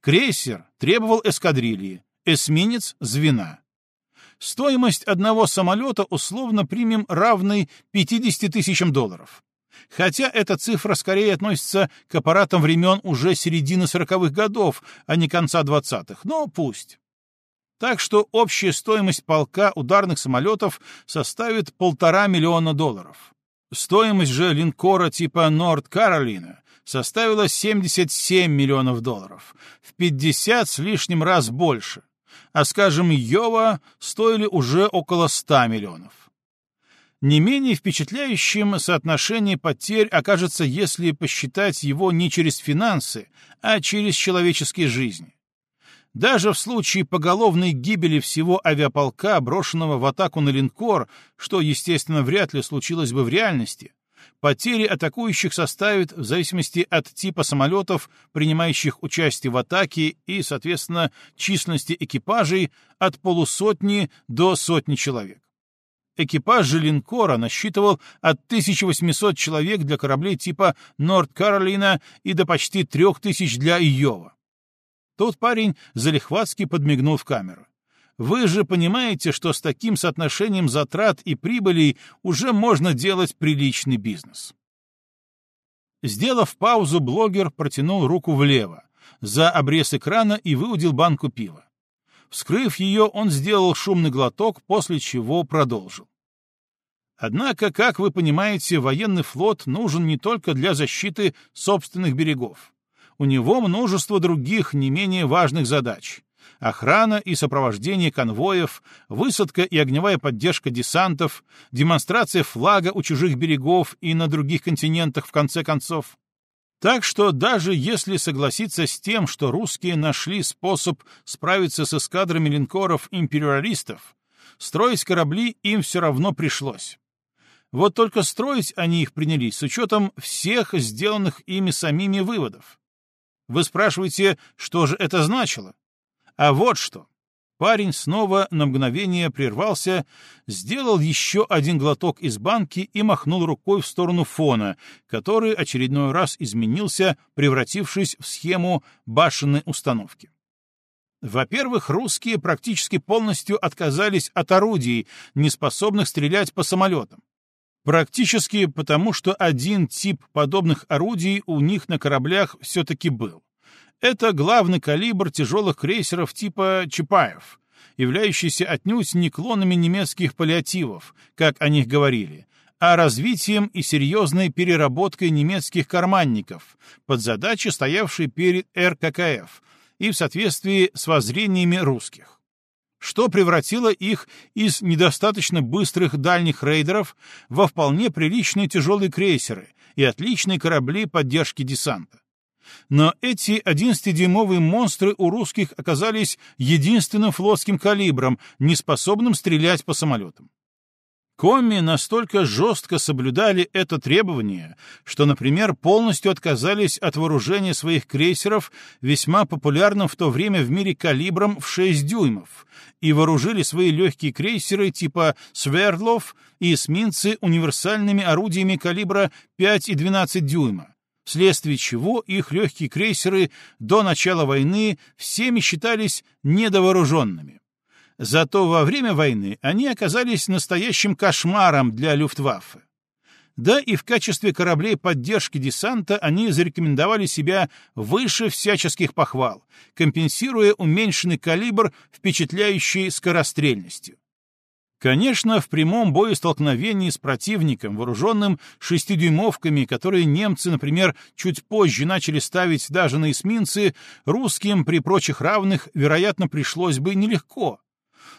Крейсер требовал эскадрильи, эсминец — звена. Стоимость одного самолета условно примем равной 50 тысячам долларов хотя эта цифра скорее относится к аппаратам времен уже середины сороковых годов, а не конца двадцатых, но пусть. Так что общая стоимость полка ударных самолетов составит полтора миллиона долларов. Стоимость же линкора типа Норд Каролина составила 77 миллионов долларов, в 50 с лишним раз больше, а, скажем, Йова стоили уже около 100 миллионов. Не менее впечатляющим соотношение потерь окажется, если посчитать его не через финансы, а через человеческие жизни. Даже в случае поголовной гибели всего авиаполка, брошенного в атаку на линкор, что, естественно, вряд ли случилось бы в реальности, потери атакующих составят, в зависимости от типа самолетов, принимающих участие в атаке и, соответственно, численности экипажей, от полусотни до сотни человек. Экипаж же линкора насчитывал от 1800 человек для кораблей типа «Норд-Каролина» и до почти 3000 для «Иова». Тот парень залихватски подмигнул в камеру. Вы же понимаете, что с таким соотношением затрат и прибылей уже можно делать приличный бизнес. Сделав паузу, блогер протянул руку влево, за обрез экрана и выудил банку пива. Вскрыв ее, он сделал шумный глоток, после чего продолжил. Однако, как вы понимаете, военный флот нужен не только для защиты собственных берегов. У него множество других не менее важных задач. Охрана и сопровождение конвоев, высадка и огневая поддержка десантов, демонстрация флага у чужих берегов и на других континентах в конце концов. Так что даже если согласиться с тем, что русские нашли способ справиться с эскадрами линкоров-империалистов, строить корабли им все равно пришлось. Вот только строить они их принялись с учетом всех сделанных ими самими выводов. Вы спрашиваете, что же это значило? А вот что. Парень снова на мгновение прервался, сделал еще один глоток из банки и махнул рукой в сторону фона, который очередной раз изменился, превратившись в схему башенной установки. Во-первых, русские практически полностью отказались от орудий, не способных стрелять по самолетам. Практически потому, что один тип подобных орудий у них на кораблях все-таки был. Это главный калибр тяжелых крейсеров типа «Чапаев», являющийся отнюдь не клонами немецких паллиативов, как о них говорили, а развитием и серьезной переработкой немецких карманников под задачи, стоявшие перед РККФ, и в соответствии с воззрениями русских что превратило их из недостаточно быстрых дальних рейдеров во вполне приличные тяжелые крейсеры и отличные корабли поддержки десанта. Но эти 11-дюймовые монстры у русских оказались единственным флотским калибром, не способным стрелять по самолетам. Коми настолько жестко соблюдали это требование, что, например, полностью отказались от вооружения своих крейсеров весьма популярным в то время в мире калибром в 6 дюймов и вооружили свои легкие крейсеры типа «Свердлов» и эсминцы универсальными орудиями калибра 5 и 12 дюйма, вследствие чего их легкие крейсеры до начала войны всеми считались недовооруженными. Зато во время войны они оказались настоящим кошмаром для Люфтваффе. Да и в качестве кораблей поддержки десанта они зарекомендовали себя выше всяческих похвал, компенсируя уменьшенный калибр впечатляющей скорострельностью. Конечно, в прямом боестолкновении с противником, вооруженным шестидюймовками, которые немцы, например, чуть позже начали ставить даже на эсминцы, русским при прочих равных, вероятно, пришлось бы нелегко.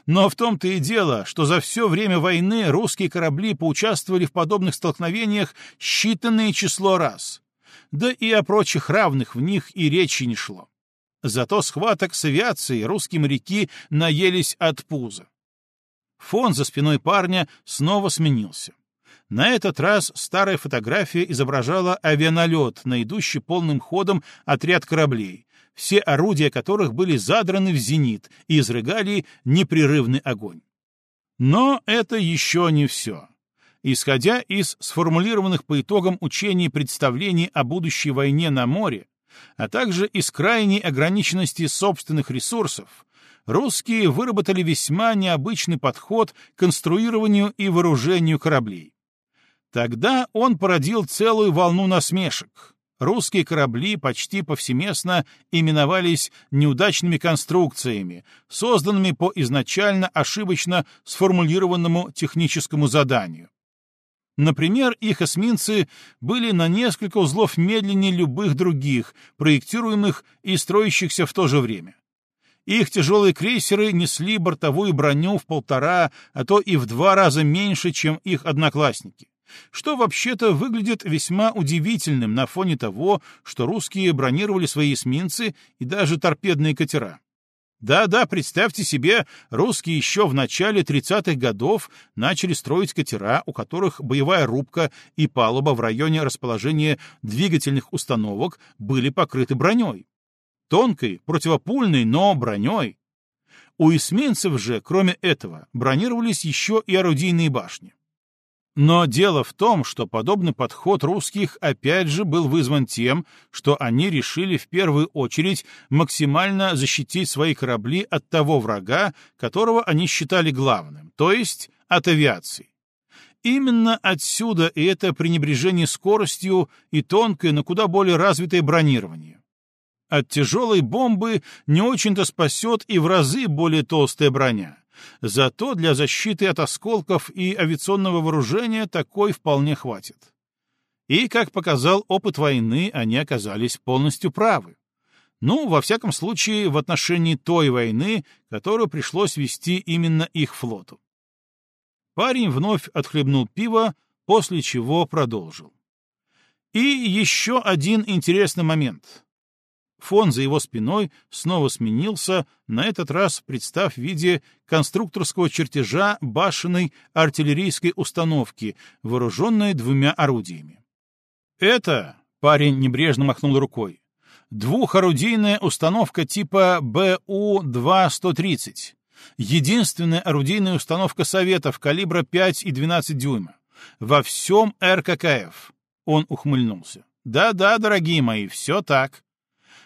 Но в том-то и дело, что за все время войны русские корабли поучаствовали в подобных столкновениях считанное число раз. Да и о прочих равных в них и речи не шло. Зато схваток с авиацией русские моряки наелись от пуза. Фон за спиной парня снова сменился. На этот раз старая фотография изображала авианалет на идущий полным ходом отряд кораблей, все орудия которых были задраны в зенит и изрыгали непрерывный огонь. Но это еще не все. Исходя из сформулированных по итогам учений представлений о будущей войне на море, а также из крайней ограниченности собственных ресурсов, русские выработали весьма необычный подход к конструированию и вооружению кораблей. Тогда он породил целую волну насмешек. Русские корабли почти повсеместно именовались неудачными конструкциями, созданными по изначально ошибочно сформулированному техническому заданию. Например, их эсминцы были на несколько узлов медленнее любых других, проектируемых и строящихся в то же время. Их тяжелые крейсеры несли бортовую броню в полтора, а то и в два раза меньше, чем их одноклассники. Что вообще-то выглядит весьма удивительным на фоне того, что русские бронировали свои эсминцы и даже торпедные катера. Да-да, представьте себе, русские еще в начале 30-х годов начали строить катера, у которых боевая рубка и палуба в районе расположения двигательных установок были покрыты броней. Тонкой, противопульной, но броней. У эсминцев же, кроме этого, бронировались еще и орудийные башни. Но дело в том, что подобный подход русских опять же был вызван тем, что они решили в первую очередь максимально защитить свои корабли от того врага, которого они считали главным, то есть от авиации. Именно отсюда и это пренебрежение скоростью и тонкое, но куда более развитое бронирование. От тяжелой бомбы не очень-то спасет и в разы более толстая броня. Зато для защиты от осколков и авиационного вооружения такой вполне хватит. И, как показал опыт войны, они оказались полностью правы. Ну, во всяком случае, в отношении той войны, которую пришлось вести именно их флоту. Парень вновь отхлебнул пиво, после чего продолжил. И еще один интересный момент. Фон за его спиной снова сменился, на этот раз представ в виде конструкторского чертежа башенной артиллерийской установки, вооруженной двумя орудиями. Это, парень небрежно махнул рукой, двухорудийная установка типа БУ-2-130, единственная орудийная установка Советов калибра 5 и 12 дюйма, во всем РККФ. Он ухмыльнулся. Да-да, дорогие мои, все так.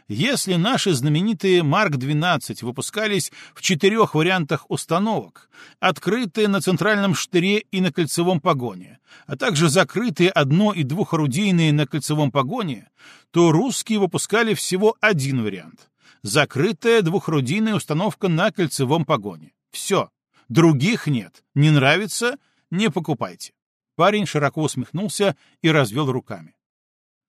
Если наши знаменитые Марк-12 выпускались в четырех вариантах установок, открытые на центральном штыре и на кольцевом погоне, а также закрытые одно- и двухорудийные на кольцевом погоне, то русские выпускали всего один вариант — закрытая двухорудийная установка на кольцевом погоне. Все. Других нет. Не нравится — не покупайте. Парень широко усмехнулся и развел руками.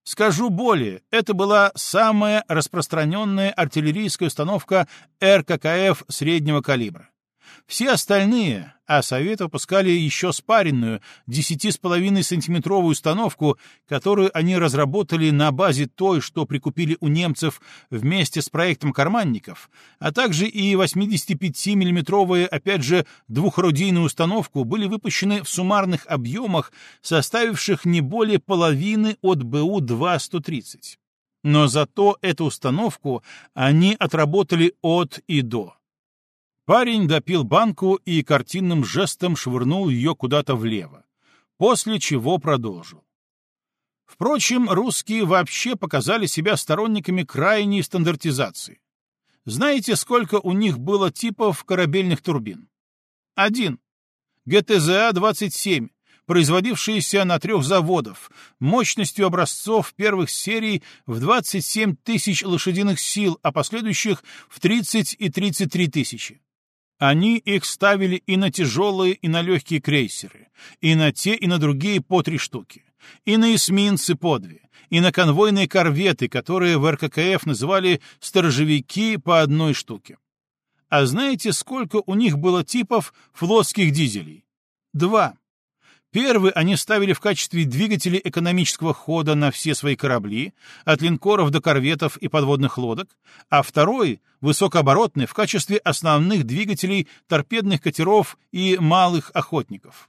Скажу более, это была самая распространенная артиллерийская установка РККФ среднего калибра. Все остальные, а Совет выпускали еще спаренную 10,5-сантиметровую установку, которую они разработали на базе той, что прикупили у немцев вместе с проектом карманников, а также и 85-миллиметровые, опять же, двухорудийную установку были выпущены в суммарных объемах, составивших не более половины от БУ-2-130. Но зато эту установку они отработали от и до. Парень допил банку и картинным жестом швырнул ее куда-то влево, после чего продолжил. Впрочем, русские вообще показали себя сторонниками крайней стандартизации. Знаете, сколько у них было типов корабельных турбин? Один. ГТЗА-27, производившиеся на трех заводах, мощностью образцов первых серий в 27 тысяч лошадиных сил, а последующих в 30 и 33 тысячи. Они их ставили и на тяжелые, и на легкие крейсеры, и на те, и на другие по три штуки, и на эсминцы по две, и на конвойные корветы, которые в РККФ называли «сторожевики» по одной штуке. А знаете, сколько у них было типов флотских дизелей? Два. Первый они ставили в качестве двигателей экономического хода на все свои корабли, от линкоров до корветов и подводных лодок, а второй — высокооборотный в качестве основных двигателей торпедных катеров и малых охотников.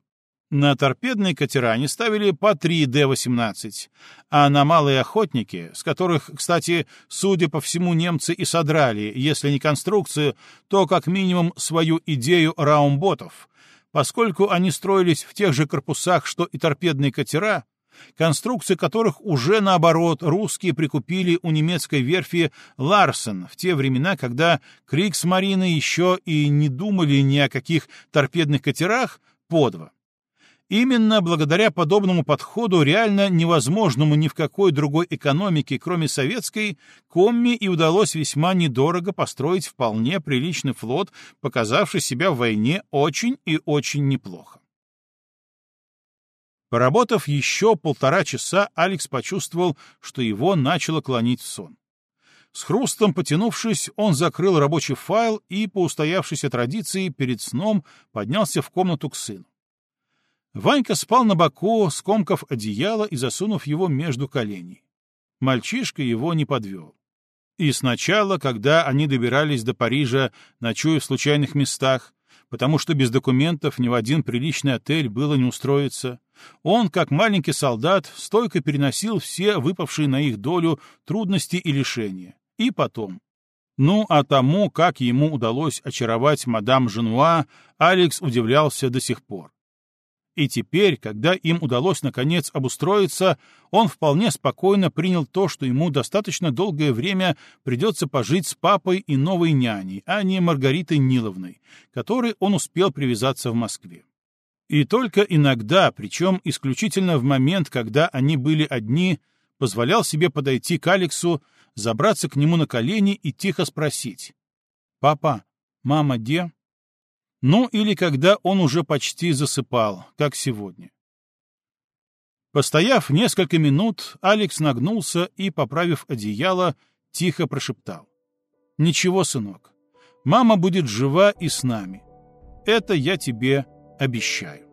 На торпедные катера они ставили по 3 Д-18, а на малые охотники, с которых, кстати, судя по всему, немцы и содрали, если не конструкцию, то как минимум свою идею раумботов, поскольку они строились в тех же корпусах, что и торпедные катера, конструкции которых уже, наоборот, русские прикупили у немецкой верфи «Ларсен» в те времена, когда Криксмарины еще и не думали ни о каких торпедных катерах по два. Именно благодаря подобному подходу, реально невозможному ни в какой другой экономике, кроме советской, Комми и удалось весьма недорого построить вполне приличный флот, показавший себя в войне очень и очень неплохо. Поработав еще полтора часа, Алекс почувствовал, что его начало клонить в сон. С хрустом потянувшись, он закрыл рабочий файл и, по устоявшейся традиции, перед сном поднялся в комнату к сыну. Ванька спал на боку, скомкав одеяло и засунув его между коленей. Мальчишка его не подвел. И сначала, когда они добирались до Парижа, ночуя в случайных местах, потому что без документов ни в один приличный отель было не устроиться, он, как маленький солдат, стойко переносил все выпавшие на их долю трудности и лишения. И потом. Ну, а тому, как ему удалось очаровать мадам Женуа, Алекс удивлялся до сих пор. И теперь, когда им удалось наконец обустроиться, он вполне спокойно принял то, что ему достаточно долгое время придется пожить с папой и новой няней, а не Маргаритой Ниловной, которой он успел привязаться в Москве. И только иногда, причем исключительно в момент, когда они были одни, позволял себе подойти к Алексу, забраться к нему на колени и тихо спросить. «Папа, мама где?» Ну или когда он уже почти засыпал, как сегодня. Постояв несколько минут, Алекс нагнулся и, поправив одеяло, тихо прошептал. «Ничего, сынок, мама будет жива и с нами. Это я тебе обещаю».